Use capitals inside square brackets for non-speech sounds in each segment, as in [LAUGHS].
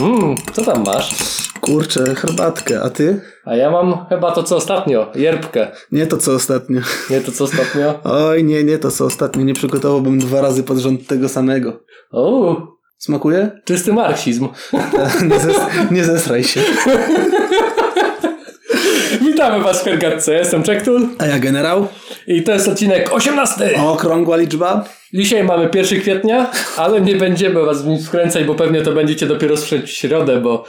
Mm, co tam masz? Kurczę, herbatkę, a ty? A ja mam chyba to co ostatnio, jerbkę. Nie to co ostatnio. Nie to co ostatnio? Oj, nie, nie to co ostatnio. Nie przygotowałbym dwa razy pod rząd tego samego. O, Smakuje? czysty marksizm. [LAUGHS] Nie, zes nie zesraj się. [LAUGHS] Witamy Was w Hergatce, jestem Czektul A ja generał? i to jest odcinek 18. Okrągła liczba? Dzisiaj mamy 1 kwietnia, ale nie będziemy Was w nim wkręcać, bo pewnie to będziecie dopiero słyszeć w środę, bo,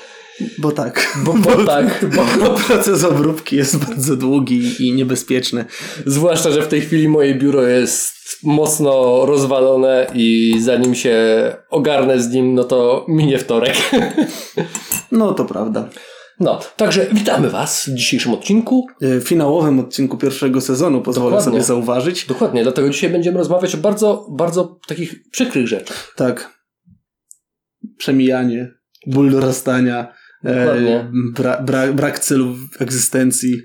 Bo tak. bo, bo [LAUGHS] tak, bo, [LAUGHS] Bo proces obróbki jest bardzo długi i niebezpieczny. zwłaszcza, że w tej chwili moje biuro jest mocno rozwalone i zanim się ogarnę z nim, no to minie wtorek. No to prawda. No, także witamy Was w dzisiejszym odcinku. W finałowym odcinku pierwszego sezonu pozwolę Dokładnie. sobie zauważyć. Dokładnie, dlatego dzisiaj będziemy rozmawiać o bardzo, bardzo takich przykrych rzeczach. Tak. Przemijanie, ból dorastania, e, bra, bra, brak celu w egzystencji.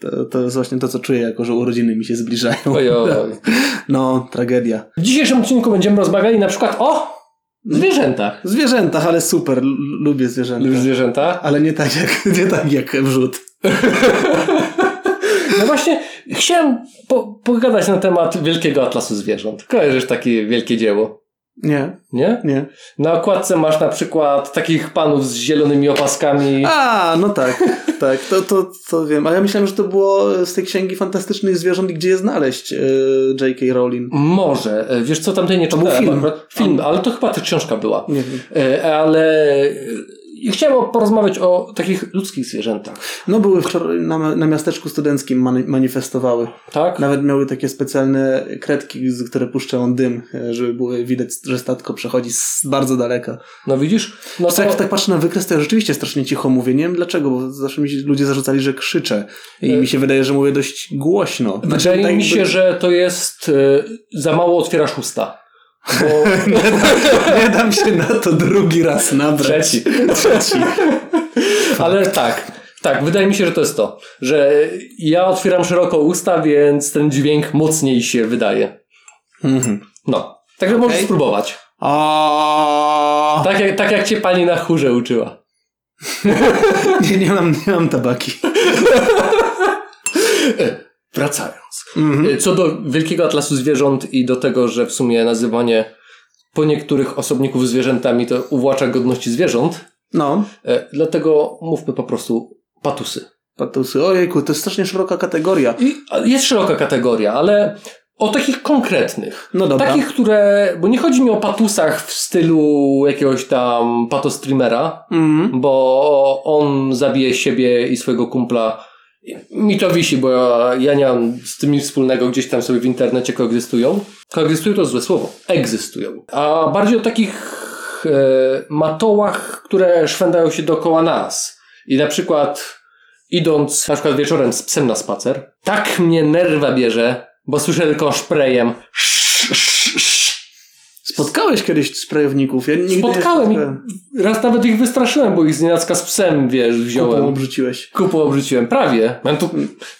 To, to jest właśnie to, co czuję, jako że urodziny mi się zbliżają. Ojoj. [LAUGHS] No, tragedia. W dzisiejszym odcinku będziemy rozmawiali na przykład o zwierzętach. Zwierzętach, ale super, lubię zwierzęta. Lubisz zwierzęta? Ale nie tak jak, nie tak jak wrzut. No właśnie, chciałem po, pogadać na temat Wielkiego Atlasu Zwierząt. Kojarzysz takie wielkie dzieło, Nie, nie? nie. Na okładce masz na przykład takich panów z zielonymi opaskami. A, no tak, [LAUGHS] tak, to, to, to wiem. A ja myślałem, że to było z tej księgi fantastycznych zwierząt gdzie je znaleźć, e, J.K. Rowling. Może. E, Wiesz co, tamtej nie To był czytałem film. Film, ale to chyba też książka była. Nie wiem. E, Ale e, chciałem porozmawiać o takich ludzkich zwierzętach. No były wczoraj na, na miasteczku studenckim mani- manifestowały. Tak? Nawet miały takie specjalne kredki, z- które puszczają dym, e, żeby było widać, że statko przechodzi z bardzo daleka. No widzisz? No To... Jak tak patrzę na wykres, to ja rzeczywiście strasznie cicho mówię. Nie wiem dlaczego, bo zawsze mi się ludzie zarzucali, że krzyczę. I E, mi się wydaje, że mówię dość głośno. Znaczy, Wydaje tak mi się, że to jest e, za mało otwierasz usta. Bo [LAUGHS] Nie dam się na to drugi raz nabrać. Trzeci. Trzeci. Ale tak, tak, wydaje mi się, że to jest to, że ja otwieram szeroko usta, więc ten dźwięk mocniej się wydaje. Mhm. No, także możesz spróbować. A... Tak jak, tak jak cię pani na chórze uczyła. [LAUGHS] Nie, nie mam, nie mam tabaki. [LAUGHS] Wracając. Mhm. Co do Wielkiego Atlasu Zwierząt i do tego, że w sumie nazywanie po niektórych osobników zwierzętami to uwłacza godności zwierząt, No, e, dlatego mówmy po prostu patusy. patusy. Ojejku, to jest strasznie szeroka kategoria. I jest szeroka kategoria, ale o takich konkretnych. No dobra. Takich, które. Bo nie chodzi mi o patusach w stylu jakiegoś tam patostreamera, Mhm. bo on zabije siebie i swojego kumpla. Mi to wisi, bo ja, nie mam z tym nic wspólnego, gdzieś tam sobie w internecie koegzystują. Koegzystują to złe słowo. Egzystują. A bardziej o takich e, matołach, które szwędają się dookoła nas. I na przykład idąc na przykład wieczorem z psem na spacer, tak mnie nerwa bierze, bo słyszę tylko szprejem. Spotkałeś kiedyś sprayowników? Ja nigdy nie Spotkałem spotkałem. raz nawet ich wystraszyłem, bo ich z nienacka z psem, wiesz, Kupą wziąłem. obrzuciłeś. Kupą obrzuciłem, prawie. Mam tu,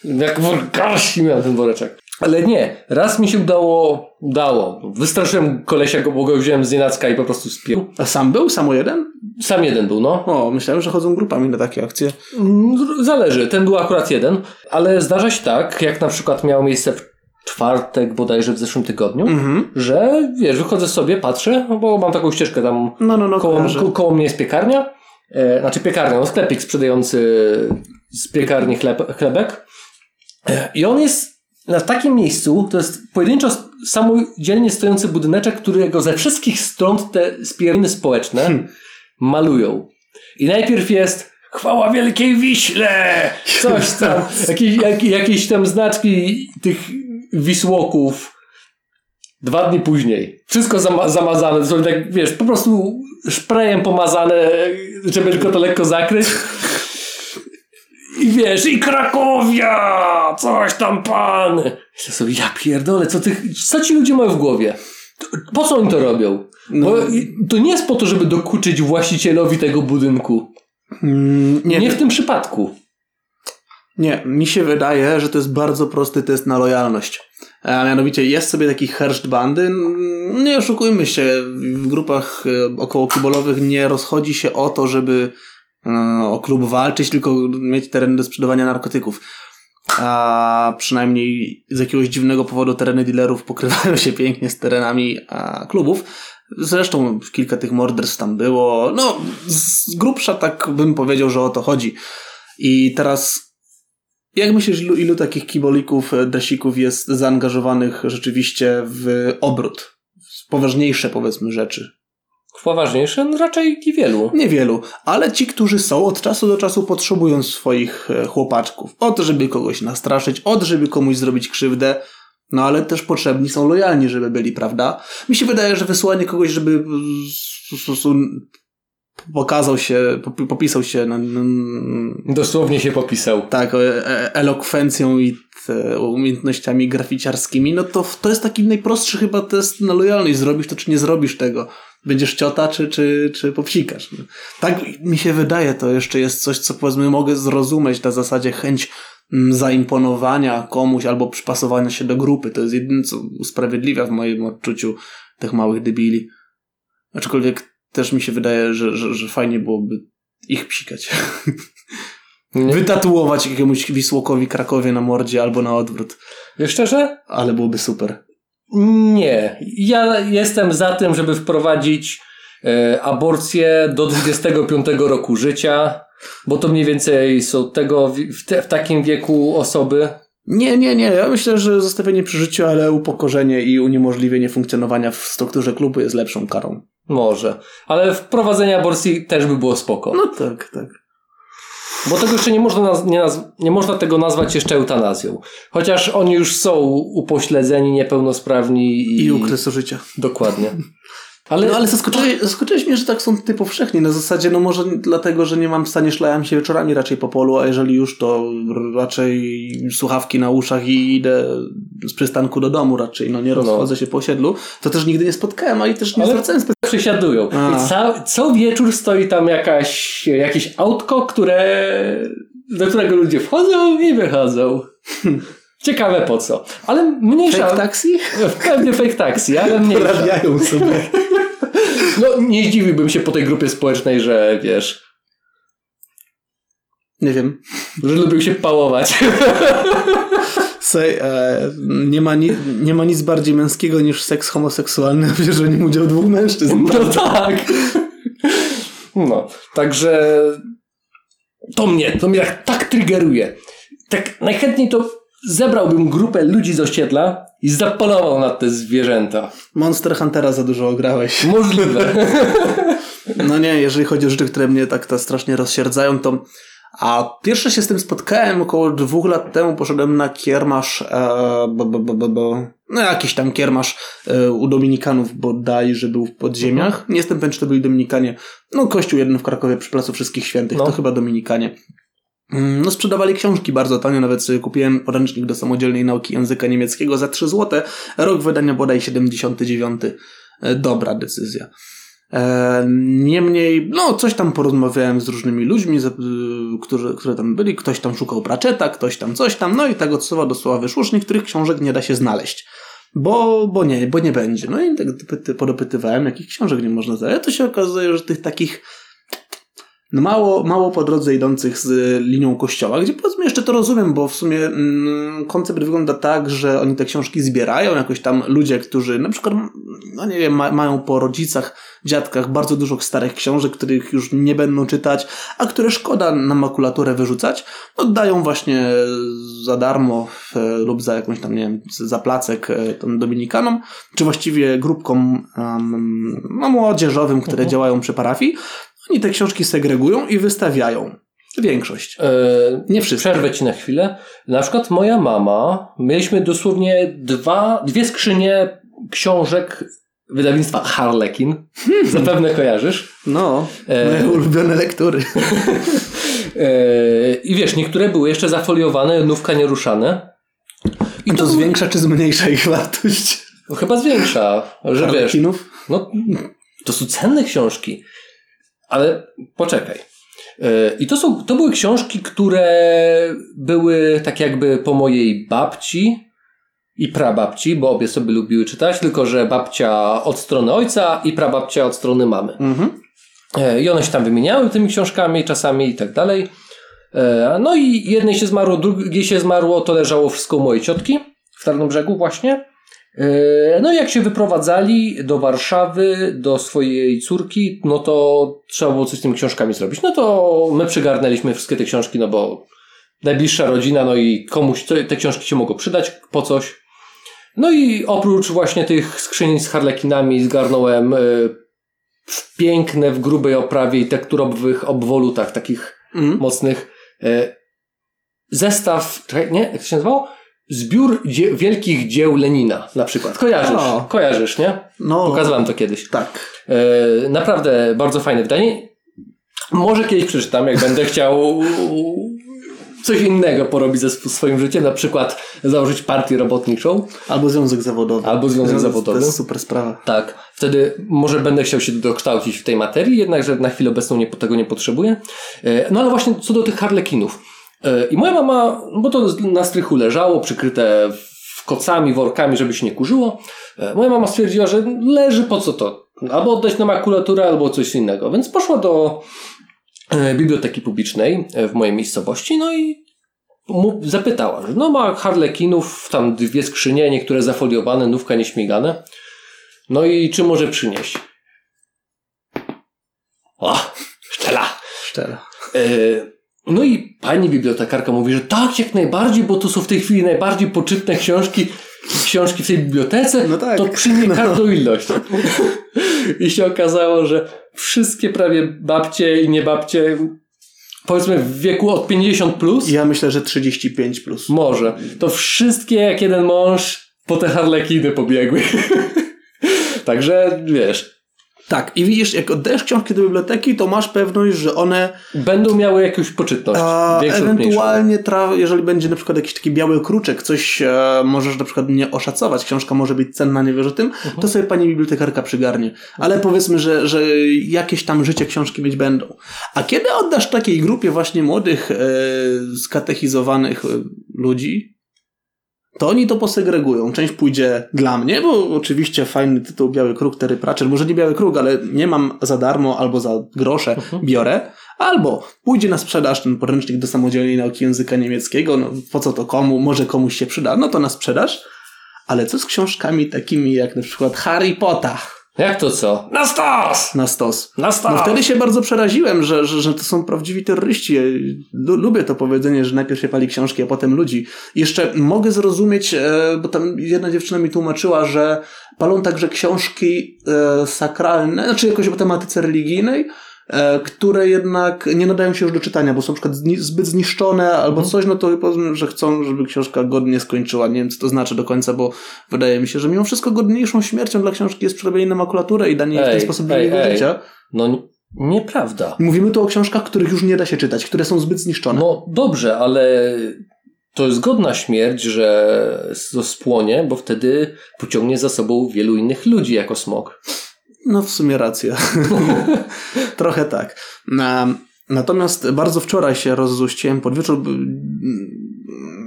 jak w garści miałem ten woreczek. Ale nie, raz mi się udało, dało. Wystraszyłem kolesia, bo go wziąłem z nienacka i po prostu spił. A sam był? Samo jeden? Sam jeden był, no. O, myślałem, że chodzą grupami na takie akcje. Mm, Zależy, ten był akurat jeden, ale zdarza się tak, jak na przykład miało miejsce w czwartek bodajże w zeszłym tygodniu, Mhm. że wiesz, wychodzę sobie, patrzę, no bo mam taką ścieżkę tam No, no, no, koło, ko, koło mnie jest piekarnia, e, znaczy piekarnia, no sklepik sprzedający z piekarni chleb, chlebek e, i on jest na takim miejscu, to jest pojedynczo samodzielnie stojący budyneczek, którego ze wszystkich stron te spieriny społeczne Hmm. malują. I najpierw jest chwała Wielkiej Wiśle, [LAUGHS] coś tam, jakieś, jak, jakieś tam znaczki tych wisłoków. Dwa dni później. Wszystko zama zamazane. Tak, wiesz, po prostu szprejem pomazane, żeby tylko to lekko zakryć. I wiesz, i Krakowia! Coś tam pan! Myślę sobie, ja pierdolę, co, ty, co ci ludzie mają w głowie? Po co oni to robią? No. Bo to nie jest po to, żeby dokuczyć właścicielowi tego budynku. Mm, Nie, nie, w tym przypadku. Nie, mi się wydaje, że to jest bardzo prosty test na lojalność. A mianowicie jest sobie taki herszt bandy. Nie oszukujmy się, w grupach e, około kibolowych nie rozchodzi się o to, żeby e, o klub walczyć, tylko mieć teren do sprzedawania narkotyków. A przynajmniej z jakiegoś dziwnego powodu tereny dealerów pokrywają się pięknie z terenami klubów. Zresztą kilka tych morderstw tam było. No, z grubsza tak bym powiedział, że o to chodzi. I teraz jak myślisz, ilu, ilu takich kibolików, e, desików jest zaangażowanych rzeczywiście w obrót? W poważniejsze, powiedzmy, rzeczy. W poważniejsze? No raczej niewielu. Niewielu, ale ci, którzy są, od czasu do czasu potrzebują swoich e, chłopaczków. Od, żeby kogoś nastraszyć, od, żeby komuś zrobić krzywdę. No ale też potrzebni są lojalni, żeby byli, prawda? Mi się wydaje, że wysłanie kogoś, żeby pokazał się, popisał się. Na, na, Dosłownie się popisał. Tak, e, e, elokwencją i umiejętnościami graficiarskimi, no to to jest taki najprostszy chyba test na lojalność. Zrobisz to, czy nie zrobisz tego. Będziesz ciota, czy, czy, czy popsikasz. No. Tak mi się wydaje, to jeszcze jest coś, co powiedzmy mogę zrozumieć na zasadzie chęć mm, zaimponowania komuś albo przypasowania się do grupy. To jest jedyne, co usprawiedliwia w moim odczuciu tych małych debili. Aczkolwiek też mi się wydaje, że, że, że fajnie byłoby ich psikać. Nie. Wytatuować jakiemuś Wisłokowi Krakowie na mordzie albo na odwrót. Wiesz szczerze? Ale byłoby super. Nie. Ja jestem za tym, żeby wprowadzić e, aborcję do 25 roku życia, bo to mniej więcej są tego w, te, w takim wieku osoby. Nie, nie, nie. Ja myślę, że zostawienie przy życiu, ale upokorzenie i uniemożliwienie funkcjonowania w strukturze klubu jest lepszą karą. Może. Ale wprowadzenie aborcji też by było spoko. No tak, tak. Bo tego jeszcze nie można, nie, naz- nie można tego nazwać jeszcze eutanazją. Chociaż oni już są upośledzeni, niepełnosprawni i... I ukresu życia. Dokładnie. [LAUGHS] Ale, no ale zaskoczyłeś, zaskoczyłeś mnie, że tak są ty powszechnie. Na zasadzie, no może dlatego, że nie mam w stanie szlajam się wieczorami raczej po polu, a jeżeli już, to raczej słuchawki na uszach i idę z przystanku do domu raczej, no nie no. rozchodzę no. się po osiedlu. To też nigdy nie spotkałem, a i też nie ale zwracałem specjalnie. Przysiadują. I ca co wieczór stoi tam jakaś, jakieś autko, które, do którego ludzie wchodzą i wychodzą. [LAUGHS] Ciekawe po co. Ale mniejsza... Fake taxi? [LAUGHS] Pewnie fake taxi, ale mniejsza. Porabiają sobie. No nie zdziwiłbym się po tej grupie społecznej, że wiesz... Nie wiem. Że lubią się pałować. [LAUGHS] Słuchaj, e, nie, ma ni, nie ma nic bardziej męskiego niż seks homoseksualny [LAUGHS] w bierzeniu udziału dwóch mężczyzn. No tak. No, także to mnie, to mnie tak triggeruje. Tak najchętniej to zebrałbym grupę ludzi z osiedla i zapolował na te zwierzęta. Monster Huntera za dużo ograłeś. [LAUGHS] Możliwe. No nie, jeżeli chodzi o rzeczy, które mnie tak to strasznie rozsierdzają, to a pierwsze się z tym spotkałem około dwóch lat temu. Poszedłem na kiermasz, e, bo, bo, bo, bo, no jakiś tam kiermasz e, u Dominikanów bodajże był w podziemiach. Mhm. Nie jestem pewien, czy to byli Dominikanie. No kościół jeden w Krakowie przy Placu Wszystkich Świętych, no. to chyba Dominikanie. Mm, no, sprzedawali książki bardzo tanio, nawet sobie kupiłem podręcznik do samodzielnej nauki języka niemieckiego za 3 zł. Rok wydania bodaj 79. E, dobra decyzja. E, niemniej, no, coś tam porozmawiałem z różnymi ludźmi, którzy, które tam byli. Ktoś tam szukał braczeta, ktoś tam coś tam. No i tak od słowa do słowa wyszło, że niektórych książek nie da się znaleźć. Bo, bo nie, bo nie będzie. No i tak podopytywałem, jakich książek nie można znaleźć. To się okazuje, że tych takich no mało, mało po drodze idących z linią kościoła, gdzie powiedzmy jeszcze to rozumiem, bo w sumie mm, koncept wygląda tak, że oni te książki zbierają, jakoś tam ludzie, którzy na przykład, no nie wiem, ma, mają po rodzicach, dziadkach bardzo dużo starych książek, których już nie będą czytać, a które szkoda na makulaturę wyrzucać, oddają właśnie za darmo e, lub za jakąś tam, nie wiem, za placek e, tam dominikanom, czy właściwie grupkom um, no, młodzieżowym, które uh-huh. działają przy parafii, oni te książki segregują i wystawiają. Większość. E, nie wszystkie. Przerwę ci na chwilę. Na przykład moja mama, mieliśmy dosłownie dwa, dwie skrzynie książek wydawnictwa Harlekin. Zapewne kojarzysz. No, e, moje ulubione lektury. [LAUGHS] e, I wiesz, niektóre były jeszcze zafoliowane, nówka nieruszane. I to, to zwiększa czy zmniejsza ich wartość? No, chyba zwiększa. Że Harlekinów? wiesz, no, to są cenne książki. Ale poczekaj. E, I to, są, to były książki, które były tak jakby po mojej babci i prababci, bo obie sobie lubiły czytać, tylko że babcia od strony ojca i prababcia od strony mamy. Mhm. E, I one się tam wymieniały tymi książkami czasami i tak dalej. E, No i jednej się zmarło, drugiej się zmarło, to leżało wszystko u mojej ciotki w Tarnobrzegu właśnie. E, No i jak się wyprowadzali do Warszawy, do swojej córki, no to trzeba było coś z tymi książkami zrobić. No to my przygarnęliśmy wszystkie te książki, no bo najbliższa rodzina, no i komuś te książki się mogą przydać po coś. No i oprócz właśnie tych skrzyni z harlekinami zgarnąłem e, w piękne, w grubej oprawie i tekturowych obwolutach takich Mhm. mocnych e, zestaw, nie, jak to się nazywało? Zbiór dzie- wielkich dzieł Lenina na przykład. Kojarzysz, O. kojarzysz, nie? No, Pokazywałem to kiedyś. tak. E, naprawdę bardzo fajne wydanie. Może kiedyś przeczytam, jak będę chciał coś innego porobić ze sw- swoim życiem, na przykład założyć partię robotniczą. Albo związek zawodowy. Albo związek zawodowy. To jest super sprawa. Tak, wtedy może będę chciał się dokształcić w tej materii, jednakże na chwilę obecną nie, tego nie potrzebuję. E, No ale właśnie co do tych harlekinów. E, I moja mama, no bo to na strychu leżało, przykryte kocami, workami, żeby się nie kurzyło. E, Moja mama stwierdziła, że leży po co to? Albo oddać na makulaturę, albo coś innego. Więc poszła do e, biblioteki publicznej w mojej miejscowości, no i mu zapytała, że no ma harlekinów, tam dwie skrzynie, niektóre zafoliowane, nówka nieśmigane. No i czy może przynieść? O, szczela. Szczera. E, No i pani bibliotekarka mówi, że tak, jak najbardziej, bo to są w tej chwili najbardziej poczytne książki, książki w tej bibliotece, No tak. to przyjmie każdą ilość. [LAUGHS] I się okazało, że wszystkie prawie babcie i niebabcie, powiedzmy w wieku od 50 plus, Ja myślę, że 35 plus. może, to wszystkie jak jeden mąż po te harlekiny pobiegły. [LAUGHS] Także wiesz, Tak, i widzisz, jak oddajesz książki do biblioteki, to masz pewność, że one będą miały jakąś poczytność. a, ewentualnie, tra- jeżeli będzie na przykład jakiś taki biały kruczek, coś e, możesz na przykład nie oszacować, książka może być cenna, nie wiesz o tym, Mhm. to sobie pani bibliotekarka przygarnie. Ale powiedzmy, że, że jakieś tam życie książki mieć będą. A kiedy oddasz takiej grupie właśnie młodych, e, skatechizowanych e, ludzi, to oni to posegregują. Część pójdzie dla mnie, bo oczywiście fajny tytuł Biały Kruk, Terry Pratchett. Może nie Biały Kruk, ale nie mam za darmo albo za grosze, biorę. Albo pójdzie na sprzedaż ten podręcznik do samodzielnej nauki języka niemieckiego. No po co to komu? Może komuś się przyda. No to na sprzedaż. Ale co z książkami takimi jak na przykład Harry Potter Jak to co? Na stos! na stos? Na stos! No wtedy się bardzo przeraziłem, że, że, że to są prawdziwi terroryści. Lu- lubię to powiedzenie, że najpierw się pali książki, a potem ludzi. Jeszcze mogę zrozumieć, e, bo tam jedna dziewczyna mi tłumaczyła, że palą także książki e, sakralne, znaczy jakoś o tematyce religijnej, które jednak nie nadają się już do czytania, bo są na przykład zbyt zniszczone albo coś, no to powiedzmy, że chcą, żeby książka godnie skończyła. Nie wiem, co to znaczy do końca, bo wydaje mi się, że mimo wszystko godniejszą śmiercią dla książki jest przerobienie na makulaturę i danie jej w ten sposób drugiego życia. No nieprawda. Mówimy tu o książkach, których już nie da się czytać, które są zbyt zniszczone. No dobrze, ale to jest godna śmierć, że to spłonie, bo wtedy pociągnie za sobą wielu innych ludzi jako smok. No w sumie racja. [LAUGHS] Trochę tak. Na, natomiast bardzo wczoraj się rozzuściłem pod wieczór.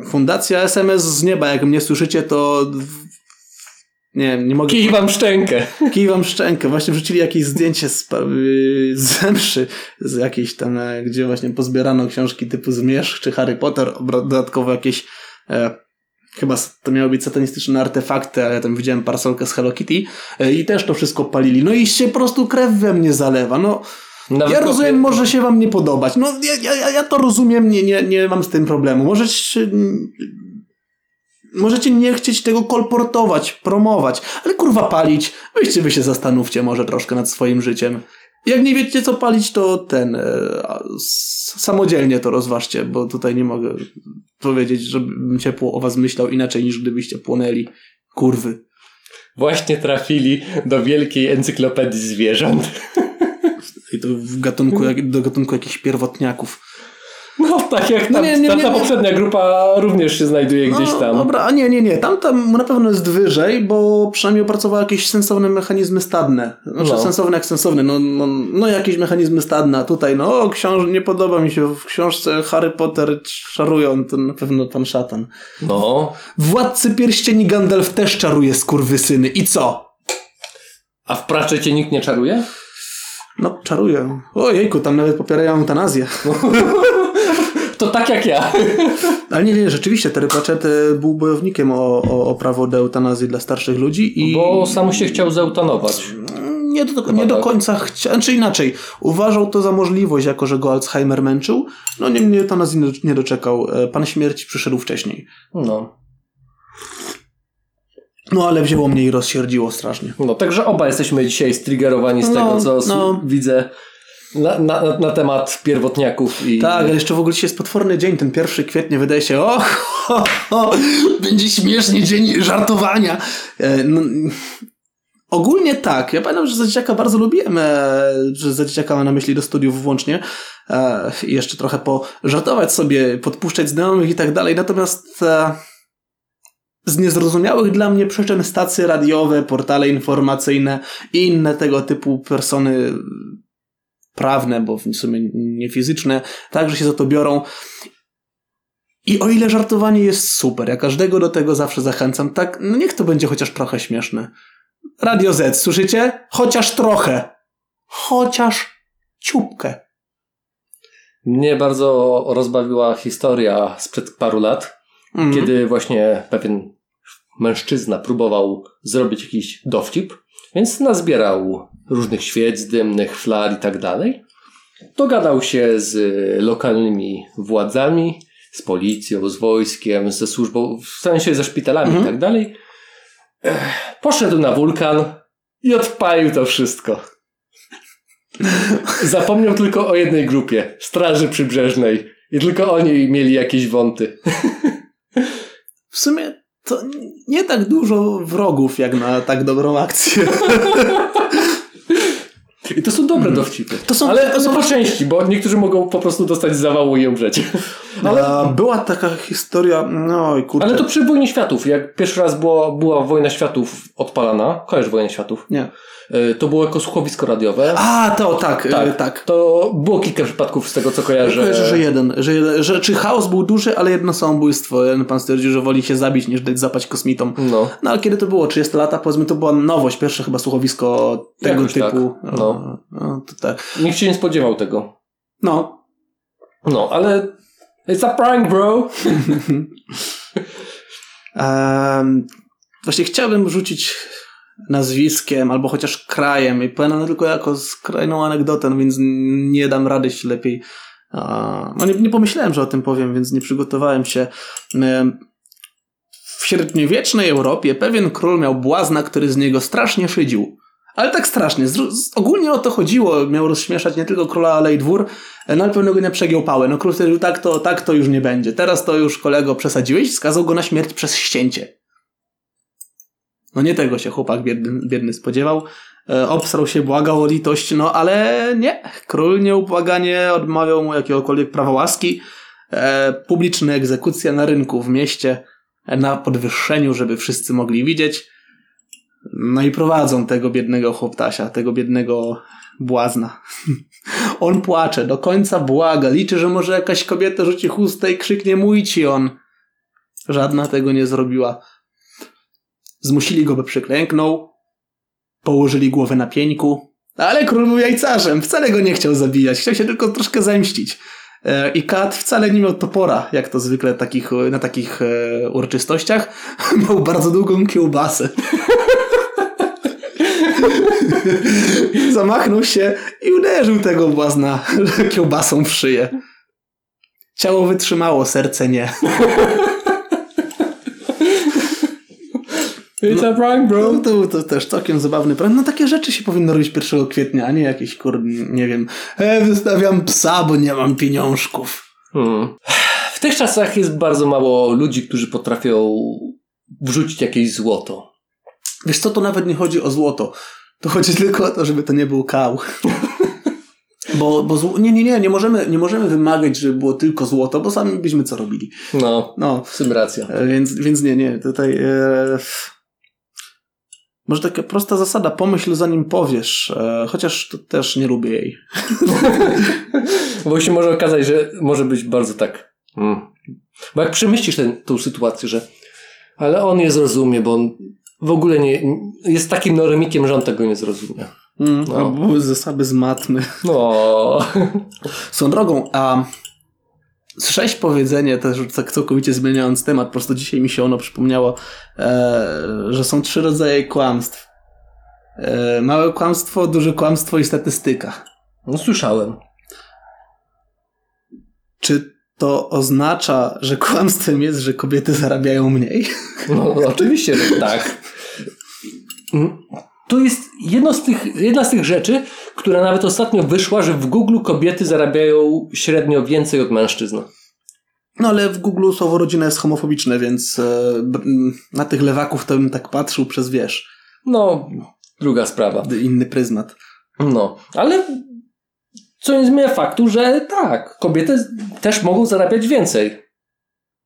Fundacja SMS z nieba, jak mnie słyszycie, to nie nie mogę. Kij wam szczękę. Kij wam szczękę. Właśnie wrzucili jakieś zdjęcie z, zemszy, z jakiejś tam, e, gdzie właśnie pozbierano książki typu Zmierzch czy Harry Potter, dodatkowo jakieś e, chyba to miały być satanistyczne artefakty, ale ja tam widziałem parasolkę z Hello Kitty e, i też to wszystko palili. No i się po prostu krew we mnie zalewa. No, Nawet ja rozumiem, może się wam nie podobać. No, ja, ja, ja- to rozumiem, nie, nie, nie mam z tym problemu. Możecie, możecie nie chcieć tego kolportować, promować, ale kurwa palić. Weźcie wy się zastanówcie może troszkę nad swoim życiem. Jak nie wiecie co palić, to ten e, samodzielnie to rozważcie, bo tutaj nie mogę powiedzieć, żebym ciepło o was myślał inaczej niż gdybyście płonęli. Kurwy. Właśnie trafili do wielkiej encyklopedii zwierząt. I to w gatunku, do gatunku jakichś pierwotniaków. No tak jak ta, No nie, nie, ta, nie, ta poprzednia grupa również się znajduje gdzieś No, tam. Dobra, a nie, nie, nie. Tam, tam na pewno jest wyżej, bo przynajmniej opracował jakieś sensowne mechanizmy stadne. Znaczy No. sensowne jak sensowne, no, no, no jakieś mechanizmy stadne. A tutaj, no książ nie podoba mi się w książce Harry Potter czarują, to na pewno pan szatan. No. Władcy pierścieni Gandalf też czaruje skurwysyny. I co? A w Pratchettie nikt nie czaruje? No, czarują. Ojejku, tam nawet popierają eutanazję. [LAUGHS] To tak jak ja. [LAUGHS] Ale nie, nie, rzeczywiście, Terry Pratchett e, był bojownikiem o, o, o prawo do eutanazji dla starszych ludzi i... Bo sam się chciał zeutanować. Nie do, nie do tak. końca chciał, czy inaczej, uważał to za możliwość, jako że go Alzheimer męczył. No nie, nie eutanazji nie- doczekał. E, Pan śmierci przyszedł wcześniej. No. No ale wzięło mnie i rozsierdziło strasznie. No, także oba jesteśmy dzisiaj striggerowani z No, tego, co no. widzę na, na, na temat pierwotniaków i... Tak, ale jeszcze w ogóle dzisiaj jest potworny dzień, ten 1 kwietnia, wydaje się, o, ho, ho, będzie śmiesznie dzień żartowania. E, no, ogólnie tak, ja pamiętam, że za dzieciaka bardzo lubiłem, e, że za dzieciaka mam na myśli do studiów włącznie e, i jeszcze trochę pożartować sobie, podpuszczać znajomych i tak dalej, natomiast e, z niezrozumiałych dla mnie przyczyn stacje radiowe, portale informacyjne i inne tego typu persony prawne, bo w sumie nie fizyczne, także się za to biorą. I o ile żartowanie jest super, ja każdego do tego zawsze zachęcam, tak, no niech to będzie chociaż trochę śmieszne. Radio Z, słyszycie? Chociaż trochę. Chociaż ciupkę. Mnie bardzo rozbawiła historia sprzed paru lat, Mhm. kiedy właśnie pewien mężczyzna próbował zrobić jakiś dowcip, więc nazbierał różnych świec dymnych, flar i tak dalej. Dogadał się z lokalnymi władzami, z policją, z wojskiem, ze służbą, w sensie ze szpitalami Mhm. i tak dalej. Poszedł na wulkan i odpalił to wszystko. Zapomniał tylko o jednej grupie, Straży Przybrzeżnej. I tylko oni mieli jakieś wąty. W sumie to nie tak dużo wrogów jak na tak dobrą akcję. [LAUGHS] I to są dobre dowcipy. To są- ale, to są- po części, bo niektórzy mogą po prostu dostać zawału i umrzeć. Ale... Była taka historia, no i kurczę. Ale to przy wojnie światów. Jak pierwszy raz była, była wojna światów odpalana, kojarzysz wojnę światów? Nie. Y, To było jako słuchowisko radiowe. A, to tak, tak. tak, tak. To było kilka przypadków z tego, co kojarzę. Kojarzę, że jeden, że, jeden, że czy chaos był duży, ale jedno samobójstwo. Jeden pan stwierdził, że woli się zabić niż dać zapać kosmitom. No. No ale kiedy to było? 30 lata? Powiedzmy, to była nowość, pierwsze chyba słuchowisko tego Jakoś typu. tak, no. no to tak. Nikt się nie spodziewał tego. No. No, ale it's a prank, bro. [LAUGHS] Em, właśnie chciałbym rzucić nazwiskiem albo chociaż krajem i powiem tylko jako skrajną anegdotę, no więc nie dam rady się lepiej. No nie, nie pomyślałem, że o tym powiem, więc nie przygotowałem się. Em, W średniowiecznej Europie pewien król miał błazna, który z niego strasznie szydził. Ale tak strasznie. Ogólnie o to chodziło. Miał rozśmieszać nie tylko króla, ale i dwór. No ale pewnego dnia przegiął pałę. No król stwierdził, tak to, tak to już nie będzie. Teraz to już kolego przesadziłeś skazał go na śmierć przez ścięcie. No nie tego się chłopak biedny, biedny spodziewał. E, obsrał się, błagał o litość, no ale nie. Król nieubłaganie odmawiał mu jakiegokolwiek prawa łaski. E, publiczna egzekucja na rynku w mieście na podwyższeniu, żeby wszyscy mogli widzieć. No i prowadzą tego biednego chłoptasia, tego biednego błazna. [LAUGHS] On płacze, do końca błaga, liczy, że może jakaś kobieta rzuci chustę i krzyknie mój ci on. Żadna tego nie zrobiła. Zmusili go, by przyklęknął. Położyli głowę na pieńku. Ale król był jajcarzem, wcale go nie chciał zabijać, chciał się tylko troszkę zemścić. E, I Kat wcale nie miał topora, jak to zwykle takich, na takich e, uroczystościach. [LAUGHS] miał bardzo długą kiełbasę. [LAUGHS] Zamachnął się i uderzył tego błazna [LAUGHS] kiełbasą w szyję. Ciało wytrzymało, serce nie. It's a prank, bro. No, to był to też całkiem zabawny plan. No takie rzeczy się powinno robić 1 kwietnia, a nie jakieś kur... nie wiem. E, wystawiam psa, bo nie mam pieniążków. Hmm. W tych czasach jest bardzo mało ludzi, którzy potrafią wrzucić jakieś złoto. Wiesz co, to nawet nie chodzi o złoto. To chodzi tylko o to, żeby to nie był kał. [LAUGHS] Bo, bo zł... nie, nie, nie, nie możemy, nie możemy wymagać, żeby było tylko złoto, bo sami byśmy co robili. No, No, w tym racja. e, więc, więc nie, nie, tutaj e... może taka prosta zasada, pomyśl zanim powiesz, e, chociaż to też nie lubię jej. [LAUGHS] Bo się może okazać, że może być bardzo tak. Mm. Bo jak przemyślisz tę tą sytuację, że ale on je zrozumie, bo on w ogóle nie jest takim normikiem, że on tego nie zrozumie. Mm, No. Były zasady z matmy. No. Są drogą, a słyszałeś powiedzenie, też tak całkowicie zmieniając temat, po prostu dzisiaj mi się ono przypomniało, e, że są trzy rodzaje kłamstw. E, małe kłamstwo, duże kłamstwo i statystyka. no słyszałem. Czy to oznacza, że kłamstwem jest, że kobiety zarabiają mniej? No, oczywiście, że tak. [LAUGHS] To jest jedno z tych, jedna z tych rzeczy, która nawet ostatnio wyszła, że w Google kobiety zarabiają średnio więcej od mężczyzn. No ale w Google słowo rodzina jest homofobiczne, więc e, na tych lewaków to bym tak patrzył przez, wiesz, No, druga sprawa. inny pryzmat. No, ale co nie zmienia faktu, że tak, kobiety też mogą zarabiać więcej.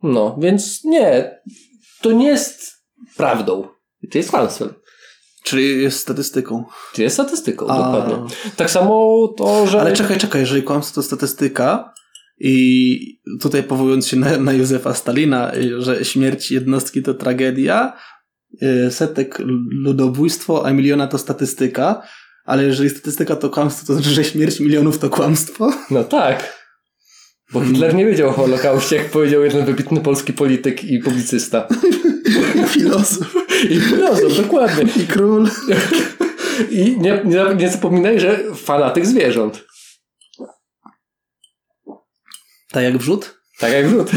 No, więc nie, to nie jest prawdą. To jest kłamstwem. Czyli jest statystyką. To jest statystyką, A. dokładnie. Tak samo to, że... Ale czekaj, czekaj, jeżeli kłamstwo to statystyka i tutaj powołując się na, na Józefa Stalina, że śmierć jednostki to tragedia, y, setek ludobójstwo, a miliona to statystyka, ale jeżeli statystyka to kłamstwo, to znaczy, że śmierć milionów to kłamstwo? No tak. Bo Hitler nie wiedział o Holokauście, jak powiedział jeden wybitny polski polityk i publicysta. [LAUGHS] Filozof, I filozof, dokładnie. i król. I nie, nie, nie zapominaj, że fanatyk zwierząt. Tak jak wrzut? Tak jak wrót.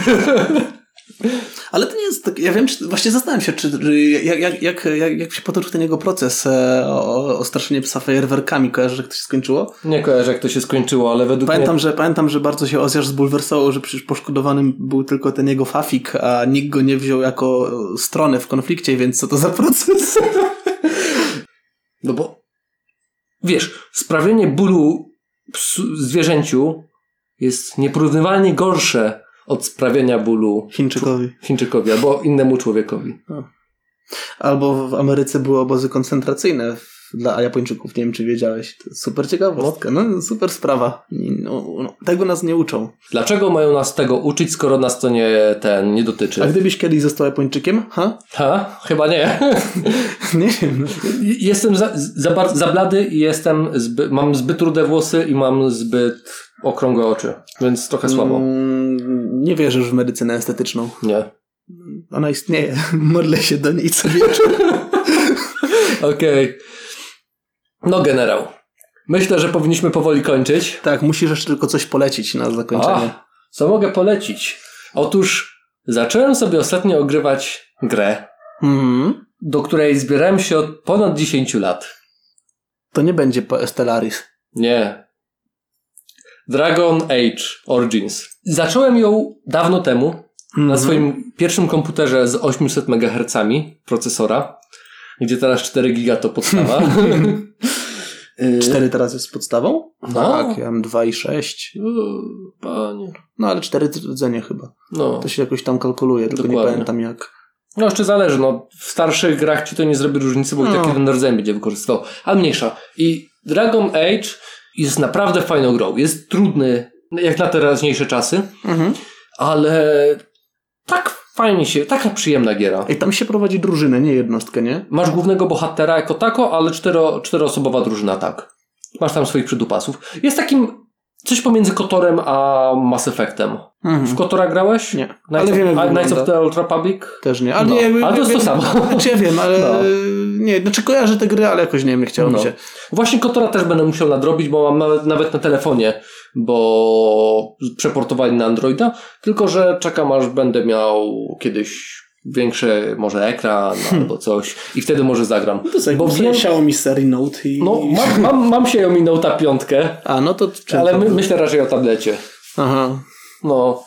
Ale to nie jest tak, ja wiem, czy, właśnie zastanawiam się, czy, czy jak, jak, jak, jak, się potoczył ten jego proces e, o, o straszenie psa fajerwerkami, kojarzysz, jak to się skończyło? Nie kojarzę, jak to się skończyło, ale według Pamiętam, mnie... że, pamiętam, że bardzo się Ozjasz zbulwersował, że przecież poszkodowanym był tylko ten jego fafik, a nikt go nie wziął jako stronę w konflikcie, więc co to za proces? No bo wiesz, sprawienie bólu psu, zwierzęciu jest nieporównywalnie gorsze od sprawienia bólu Chińczykowi. Chińczykowi albo innemu człowiekowi. Albo w Ameryce były obozy koncentracyjne dla Japończyków, nie wiem czy wiedziałeś. Super ciekawostka, no super sprawa. No, no, tego nas nie uczą. Dlaczego mają nas tego uczyć, skoro nas to nie ten nie dotyczy? A gdybyś kiedyś został Japończykiem? Ha? Ha? Chyba nie. [LAUGHS] Nie wiem. jestem za, za, za blady i jestem zby, mam zbyt rude włosy i mam zbyt okrągłe oczy, więc trochę słabo. Mm, Nie wierzysz w medycynę estetyczną. Nie. Ona istnieje. [LAUGHS] Modlę się do niej co wieczór. [LAUGHS] Okej. No generał. Myślę, że powinniśmy powoli kończyć. Tak, musisz jeszcze tylko coś polecić na zakończenie. A, co mogę polecić? Otóż zacząłem sobie ostatnio ogrywać grę, Mhm. do której zbierałem się od ponad 10 lat. To nie będzie Stellaris. Nie. Dragon Age Origins. Zacząłem ją dawno temu na Mhm. swoim pierwszym komputerze z 800 MHz procesora, gdzie teraz 4 giga to podstawa. [LAUGHS] Y, 4 teraz jest podstawą? No. Tak, ja mam 2 i 6. Uuu, Panie. No ale 4 rdzenie chyba. No. To się jakoś tam kalkuluje, tylko nie Dokładnie. pamiętam jak. no jeszcze zależy, no w starszych grach ci to nie zrobi różnicy, bo i No. tak jeden rdzeń będzie wykorzystywał. Ale mniejsza. I Dragon Age jest naprawdę fajną grą. Jest trudny, jak na teraźniejsze czasy, Mhm. ale tak fajnie się, taka przyjemna giera. I tam się prowadzi drużynę, nie jednostkę, nie? Masz głównego bohatera jako tako, ale cztero, czteroosobowa drużyna tak. Masz tam swoich przydupasów. Jest takim coś pomiędzy Kotorem a Mass Effectem. Mhm. W Kotora grałeś? Nie. Knights, Ale wiem, of, a Knights of the Old Republic? Też nie. Ale, No, nie, ale to jest to wiem- samo. Znaczy ja wiem, ale No. nie, znaczy kojarzę te gry, ale jakoś nie wiem, nie chciało No. się. Właśnie Kotora też będę musiał nadrobić, bo mam nawet, nawet na telefonie, bo przeportowali na Androida, tylko że czekam aż będę miał kiedyś większy może ekran albo coś i wtedy może zagram. To jest jak Bo wiem- Xiaomi Serii Note i... No, mam, mam, mam się ją Note 5, A, no to... ale to my, myślę raczej o tablecie. Aha. No.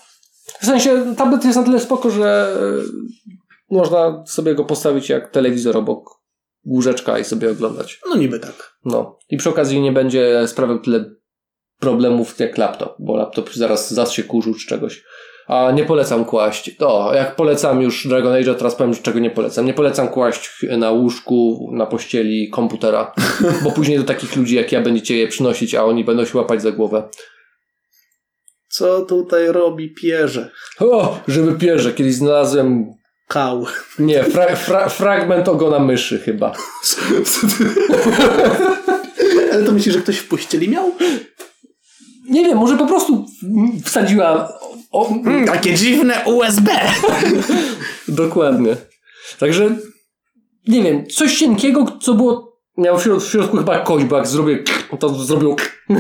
W sensie tablet jest na tyle spoko, że można sobie go postawić jak telewizor obok łóżeczka i sobie oglądać. No niby tak. No. I przy okazji nie będzie sprawiał tyle problemów jak laptop, bo laptop zaraz zaś się kurzył czy czegoś. A nie polecam kłaść. O, jak polecam już Dragon Age, teraz powiem, czego nie polecam. Nie polecam kłaść na łóżku, na pościeli komputera, [LAUGHS] bo później do takich ludzi jak ja będziecie je przynosić, a oni będą się łapać za głowę. Co tutaj robi pierze? O, żeby pierze. Kiedyś znalazłem Kał. Nie, fra, fra, fragment ogona myszy chyba. [LAUGHS] Ale to myślisz, że ktoś w pościeli miał? Nie wiem, może po prostu wsadziła. O, Mm, takie dziwne USB. [LAUGHS] Dokładnie. Także nie wiem, coś cienkiego, co było. Miał w środku, w środku chyba kość, bo jak zrobię, to zrobił. [LAUGHS]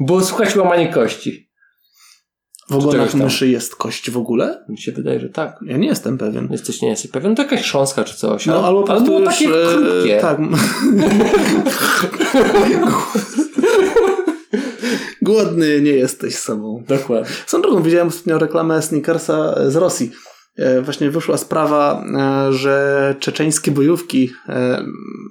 Było słychać łamanie kości. W ogonach czegoś tam. myszy jest kość w ogóle? Mi się wydaje, że tak. Ja nie jestem pewien. Jesteś nie jesteś pewien, to jakaś chrząstka czy coś. No, albo po ale prostu było już, takie e, krótkie. Tak. [LAUGHS] Głodny nie jesteś sobą. Dokładnie. Są drugą, widziałem ostatnio reklamę Snickersa z Rosji. E, Właśnie wyszła sprawa, e, że czeczeńskie bojówki e,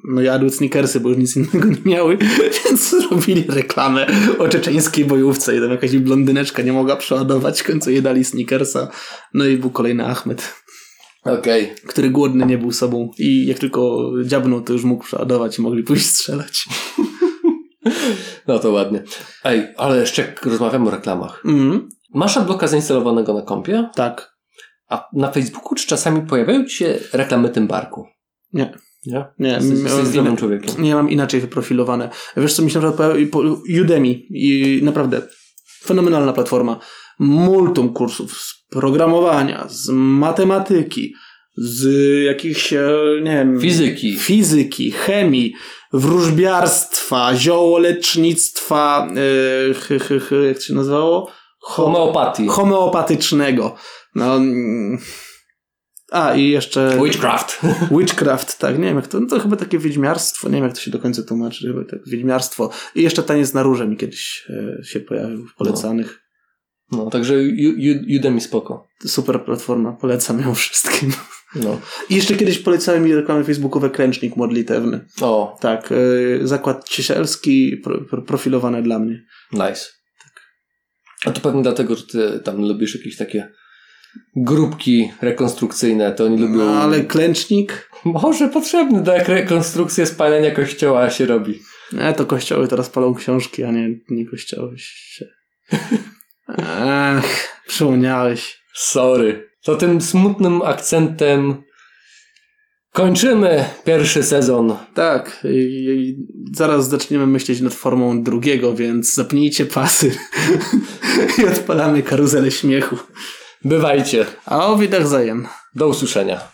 no jadły Snickersy, bo już nic innego nie miały, [LAUGHS] więc zrobili reklamę o czeczeńskiej bojówce i tam jakaś blondyneczka nie mogła przeładować, w końcu je dali Snickersa. No i był kolejny Ahmed, Okej. który głodny nie był sobą i jak tylko dziabnął, to już mógł przeładować i mogli pójść strzelać. [LAUGHS] No to ładnie. Ej, ale jeszcze rozmawiamy o reklamach. Mhm, Masz adblocka zainstalowanego na kompie? tak. A na Facebooku czy czasami pojawiają ci się reklamy tym barku? Nie. Nie? Nie, Jesteś, miałem jesteś zdrowym inne- człowiekiem. Nie mam inaczej wyprofilowane. Wiesz co, mi się na przykład pojawi- po Udemy i naprawdę fenomenalna platforma. Multum kursów z programowania, z matematyki, z jakichś, e, nie wiem... Fizyki. Fizyki, chemii, wróżbiarstwa, ziołolecznictwa, e, hy, hy, hy, jak to się nazywało? Ho- Homeopatii. homeopatycznego. No, mm. a i jeszcze... Witchcraft. [LAUGHS] Witchcraft, tak, nie wiem jak to, no to chyba takie wiedźmiarstwo, nie wiem jak to się do końca tłumaczy, chyba tak wiedźmiarstwo. I jeszcze taniec na róże mi kiedyś e, się pojawił w polecanych. No, także Ju- Ju- Udemy spoko. Super platforma, polecam ją wszystkim. No. I jeszcze kiedyś polecałem mi reklamy facebookowe Klęcznik Modlitewny. O, Tak, e, zakład ciesielski, pro, pro, profilowane dla mnie. nice. A to pewnie dlatego, że ty tam lubisz jakieś takie grupki rekonstrukcyjne, to oni lubią... No, ale Klęcznik, Może potrzebny do jak rekonstrukcja spalenia kościoła się robi. e, to kościoły teraz palą książki, a nie, nie kościoły się. [LAUGHS] Ach, przypomniałeś. Sorry. To tym smutnym akcentem kończymy pierwszy sezon. Tak, i, zaraz zaczniemy myśleć nad formą drugiego, więc zapnijcie pasy [LAUGHS] i odpalamy karuzelę śmiechu. Bywajcie. A o widach zajem. Do usłyszenia.